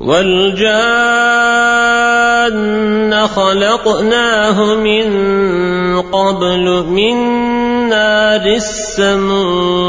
والجان خلقناه من قبل من نار السموم.